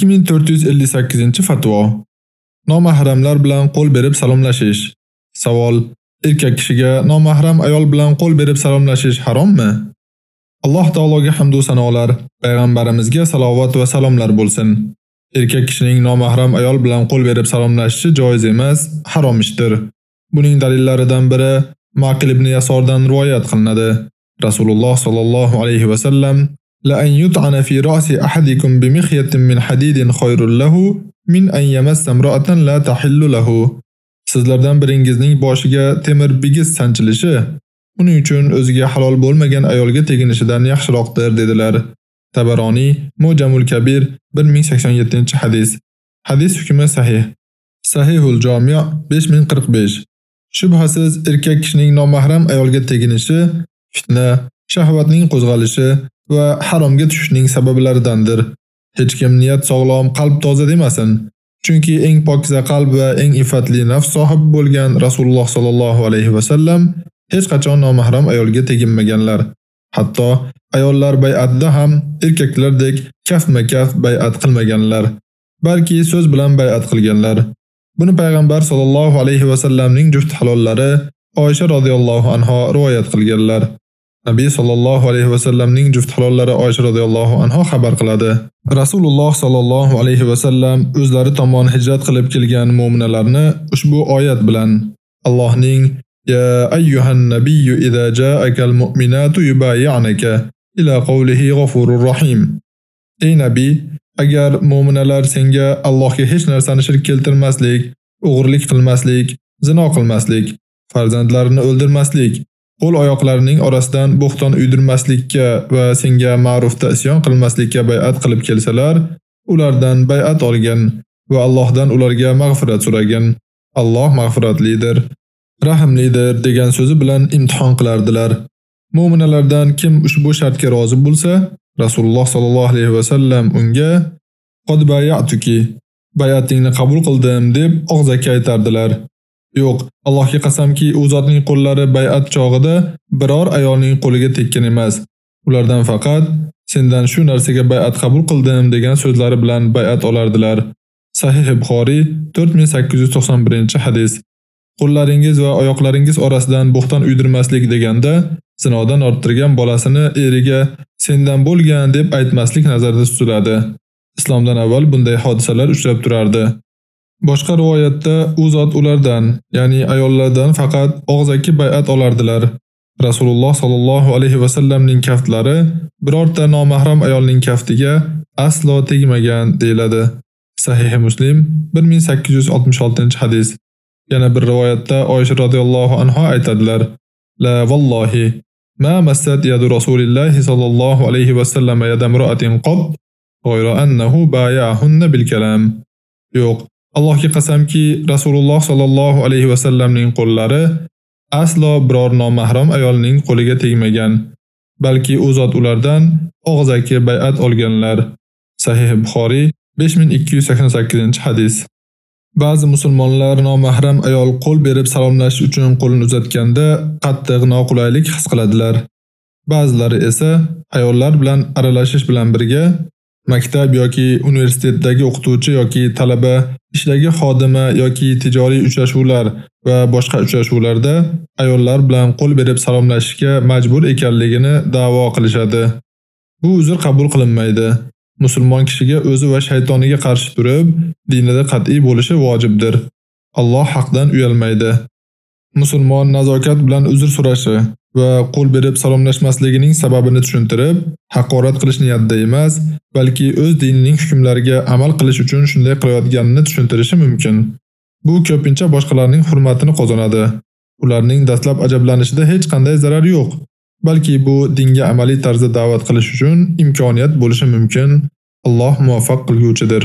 2458-fatvo. Nomahramlar bilan qo'l berib salomlashish. Savol: Erkak kishiga nomahram ayol bilan qo'l berib salomlashish harommi? Alloh taologa hamd va sanolar, payg'ambarimizga salovat va salomlar bo'lsin. Erkak kishining nomahram ayol bilan qo'l berib salomlashishi joiz emas, harom ishdir. Buning dalillaridan biri Maqil ibn Yasordan rivoyat qilinadi. Rasululloh sallallohu alayhi va sallam لأن يطعن في رأس أحدكم بمخية من حديد خير له من أن يمس امرأة لا تحل له. Sizlardan biringizning boshiga temir bigiz sanchilishi uning uchun o'ziga halol bo'lmagan ayolga teginishidan yaxshiroqdir dedilar. Tabaroni Mujamul Kabir 1087-hadis. Hadis hukmi sahih. Sahihul Jami' 5045. Shubhasiz erkak kishining nomahram ayolga teginishi fitna, shahvatning qo'zg'alishi va haromga tushishning sabablaridandir. Hech kim niyat sog'lom, qalb toza demasin. Chunki eng pokiza qalb va eng ifatli nafs sohibi bo'lgan Rasululloh sallallohu alayhi va sallam hech qachon nomahram ayolga teginmaganlar. Hatto ayollar bay'atda ham erkaklardek kafma-kaf bay'at qilmaganlar, balki so'z bilan bay'at qilganlar. Buni payg'ambar sallallohu alayhi va sallamning juft halollari Oysha radhiyallohu anha rivoyat qilganlar. Nabiy sallallohu alayhi va sallamning juft halollari Oysha radhiyallohu anha xabar qiladi. Rasululloh sallallohu alayhi va sallam o'zlari tomon hijrat qilib kelgan mu'minalarni ushbu oyat bilan Allohning Ya ayyuhan nabiyyu idza ja'akal mu'minatu yubay'anaka ila qawlihi ghafurur rahim. Ey nabiy, agar mu'minalar senga Allohga hech narsani shirk keltirmaslik, o'g'irlik qilmaslik, zino qilmaslik, farzandlarini o'ldirmaslik, qo'l oyoqlarining orasidan bo'xton uydirmaslikka va senga ma'rufda isyon qilmaslikka bay'at qilib kelsalar, ulardan bay'at olgan va Allohdan ularga mag'firat so'ragan. Alloh mag'firatlidir, rahimlidir degan so'zi bilan imtihon qilardilar. Mu'minalardan kim ushbu shartga rozi bo'lsa, Rasululloh sallallohu alayhi va sallam unga qod bay'atuki bay'atingni qabul qildim deb og'zaki aytardilar. Yo'q, Allohga qasamki, u zotning qo'llari bay'at chog'ida biror ayolning qo'liga tekkan emas. Ulardan faqat sendan shu narsaga bay'at qabul qildim degan so'zlari bilan bay'at olardilar. Sahih Buxoriy 4891-hadis. Qo'llaringiz va oyoqlaringiz orasidan bo'xton uydirmaslik deganda zinodan orttirgan bolasini eriga sendan bo'lgan deb aytmaslik nazarda tutiladi. Islomdan avval bunday hodisalar uchrab turardi. Boshqa rivoyatda u zot ulardan, ya'ni ayollardan faqat og'zaki bay'at olardilar. Rasululloh sallallohu alayhi va sallamning kaftlari birorta nomahram ayolning kaftiga aslo tegmagan deyiladi. Sahih Muslim 1866-hadis. Yana bir rivoyatda Oysha radhiyallohu anha aytadilar: La vallohi ma massat yadu Rasulillahi sallallohu alayhi va sallam yadam ra'atin qad ghayra annahu bay'ahunna bil kalam. Yo'q, Allohga qasamki, Rasululloh sallallohu alayhi va sallamning qo'llari aslo biror nomahram ayolning qo'liga tegmagan, balki u zot ulardan og'zaki bay'at olganlar. Sahih Buxoriy 5288-hadis. Ba'zi musulmonlar nomahram ayol qo'l berib salomlashish uchun qo'lini uzatganda qattiq noqulaylik his qiladilar. Ba'zilari esa ayollar bilan aralashish bilan birga maktab yoki universitetdagi o'qituvchi yoki talaba, ishdagi xodima yoki tijoriy uchrashuvlar va boshqa uchrashuvlarda ayollar bilan qo'l berib salomlashishga majbur ekanligini da'vo qilishadi. Bu uzr qabul qilinmaydi. Musulmon kishiga o'zi va shaytoniga qarshi turib, dinida qat'iy bo'lishi vojibdir. Alloh haqdan uyalmaydi. Musulmon nazokat bilan uzr so'rashi va qo'l berib salomlashmasligining sababini tushuntirib, haqorat qilish niyatida emas, balki o'z dinining hukmlariga amal qilish uchun shunday qilayotganini tushuntirishi mumkin. Bu ko'pincha boshqalarning hurmatini qozonadi. Ularning dastlab ajablanishida hech qanday zarar yo'q. balki bu dinga amaliy tarzda da'vat qilish uchun imkoniyat bo'lishi mumkin. Alloh muvaffaq qilguvchidir.